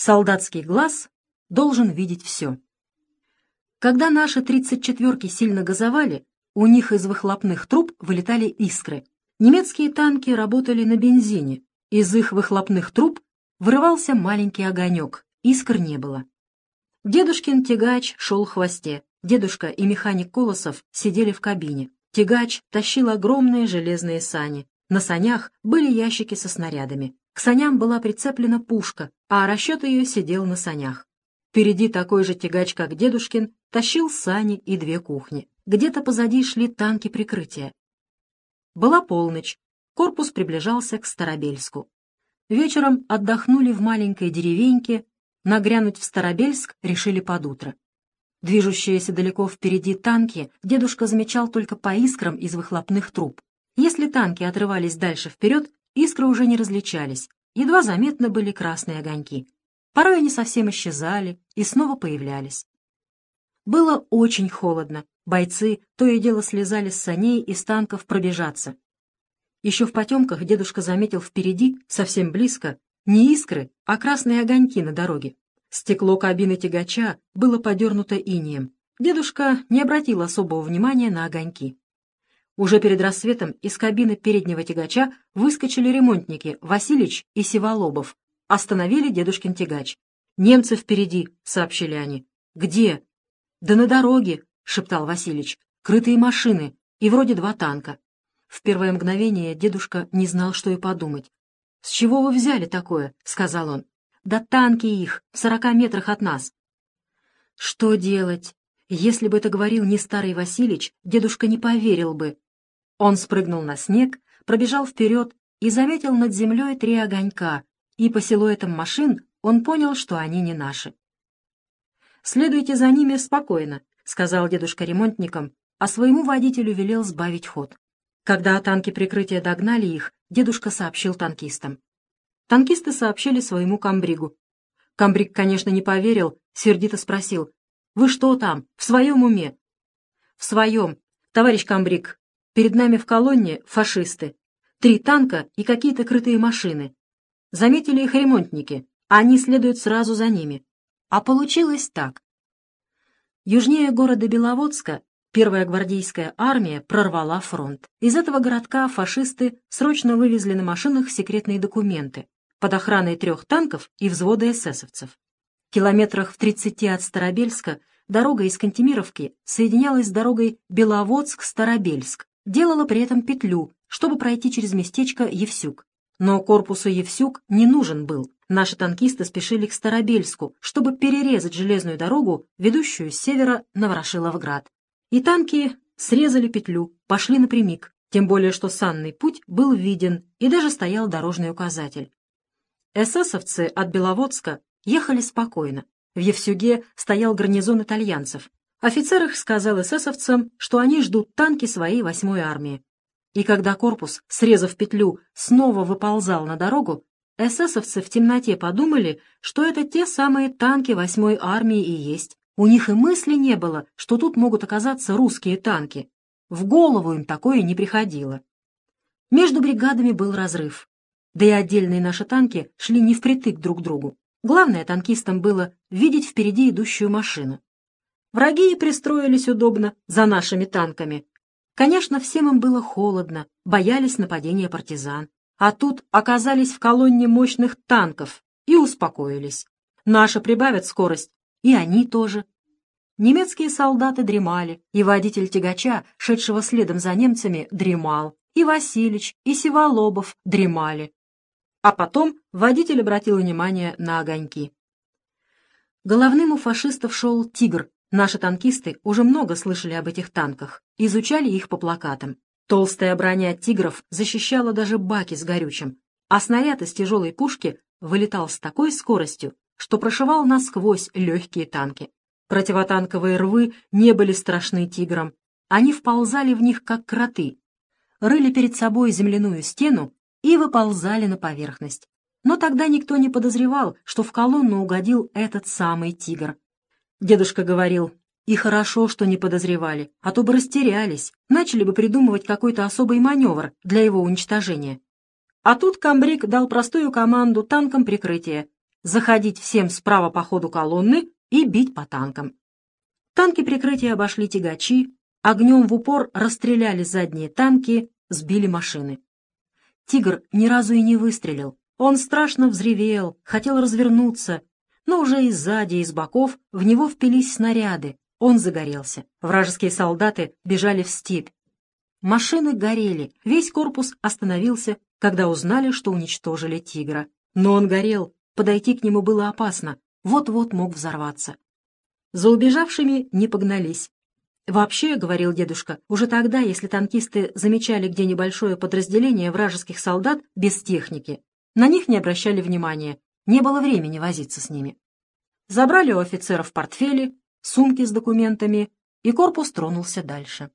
Солдатский глаз должен видеть все. Когда наши 34-ки сильно газовали, у них из выхлопных труб вылетали искры. Немецкие танки работали на бензине. Из их выхлопных труб вырывался маленький огонек, искр не было. Дедушкин тягач шел в хвосте. Дедушка и механик Колосов сидели в кабине. Тягач тащил огромные железные сани. На санях были ящики со снарядами. К саням была прицеплена пушка, а расчет ее сидел на санях. Впереди такой же тягач, как дедушкин, тащил сани и две кухни. Где-то позади шли танки прикрытия. Была полночь. Корпус приближался к Старобельску. Вечером отдохнули в маленькой деревеньке, нагрянуть в Старобельск решили под утро. Движущиеся далеко впереди танки дедушка замечал только по искрам из выхлопных труб. Если танки отрывались дальше вперед, искры уже не различались, едва заметны были красные огоньки. Порой они совсем исчезали и снова появлялись. Было очень холодно, бойцы то и дело слезали с саней и танков пробежаться. Еще в потемках дедушка заметил впереди, совсем близко, не искры, а красные огоньки на дороге. Стекло кабины тягача было подернуто инием. Дедушка не обратил особого внимания на огоньки. Уже перед рассветом из кабины переднего тягача выскочили ремонтники Василич и Сиволобов. Остановили дедушкин тягач. «Немцы впереди», — сообщили они. «Где?» «Да на дороге», — шептал Василич. «Крытые машины и вроде два танка». В первое мгновение дедушка не знал, что и подумать. «С чего вы взяли такое?» — сказал он. Да танки их, в сорока метрах от нас. Что делать? Если бы это говорил не старый Василич, дедушка не поверил бы. Он спрыгнул на снег, пробежал вперед и заметил над землей три огонька, и по силуэтам машин он понял, что они не наши. «Следуйте за ними спокойно», — сказал дедушка ремонтникам, а своему водителю велел сбавить ход. Когда танки прикрытия догнали их, дедушка сообщил танкистам. Танкисты сообщили своему комбригу. Комбриг, конечно, не поверил, сердито спросил. «Вы что там, в своем уме?» «В своем. Товарищ комбриг, перед нами в колонне фашисты. Три танка и какие-то крытые машины. Заметили их ремонтники, а они следуют сразу за ними. А получилось так. Южнее города Беловодска Первая гвардейская армия прорвала фронт. Из этого городка фашисты срочно вывезли на машинах секретные документы под охраной трех танков и взвода эсэсовцев. В километрах в 30 от Старобельска дорога из Кантемировки соединялась с дорогой Беловодск-Старобельск, делала при этом петлю, чтобы пройти через местечко Евсюк. Но корпусу Евсюк не нужен был. Наши танкисты спешили к Старобельску, чтобы перерезать железную дорогу, ведущую с севера на Ворошиловград. И танки срезали петлю, пошли напрямик, тем более что санный путь был виден и даже стоял дорожный указатель. Эсэсовцы от Беловодска ехали спокойно. В Евсюге стоял гарнизон итальянцев. Офицер их сказал эсэсовцам, что они ждут танки своей восьмой армии. И когда корпус, срезав петлю, снова выползал на дорогу, эсэсовцы в темноте подумали, что это те самые танки восьмой армии и есть. У них и мысли не было, что тут могут оказаться русские танки. В голову им такое не приходило. Между бригадами был разрыв да и отдельные наши танки шли не впритык друг к другу. Главное танкистам было видеть впереди идущую машину. Враги и пристроились удобно за нашими танками. Конечно, всем им было холодно, боялись нападения партизан. А тут оказались в колонне мощных танков и успокоились. Наши прибавят скорость, и они тоже. Немецкие солдаты дремали, и водитель тягача, шедшего следом за немцами, дремал, и Василич, и Сиволобов дремали. А потом водитель обратил внимание на огоньки. Головным у фашистов шел «Тигр». Наши танкисты уже много слышали об этих танках, изучали их по плакатам. Толстая броня «Тигров» защищала даже баки с горючим, а снаряд из тяжелой пушки вылетал с такой скоростью, что прошивал насквозь легкие танки. Противотанковые рвы не были страшны «Тиграм». Они вползали в них, как кроты, рыли перед собой земляную стену и выползали на поверхность. Но тогда никто не подозревал, что в колонну угодил этот самый тигр. Дедушка говорил, и хорошо, что не подозревали, а то бы растерялись, начали бы придумывать какой-то особый маневр для его уничтожения. А тут комбриг дал простую команду танкам прикрытия. заходить всем справа по ходу колонны и бить по танкам. Танки прикрытия обошли тягачи, огнем в упор расстреляли задние танки, сбили машины. «Тигр» ни разу и не выстрелил. Он страшно взревел, хотел развернуться, но уже и сзади, и с боков в него впились снаряды. Он загорелся. Вражеские солдаты бежали в степь. Машины горели, весь корпус остановился, когда узнали, что уничтожили «Тигра». Но он горел, подойти к нему было опасно, вот-вот мог взорваться. За убежавшими не погнались. «Вообще, — говорил дедушка, — уже тогда, если танкисты замечали где небольшое подразделение вражеских солдат без техники, на них не обращали внимания, не было времени возиться с ними. Забрали у офицеров портфели, сумки с документами, и корпус тронулся дальше.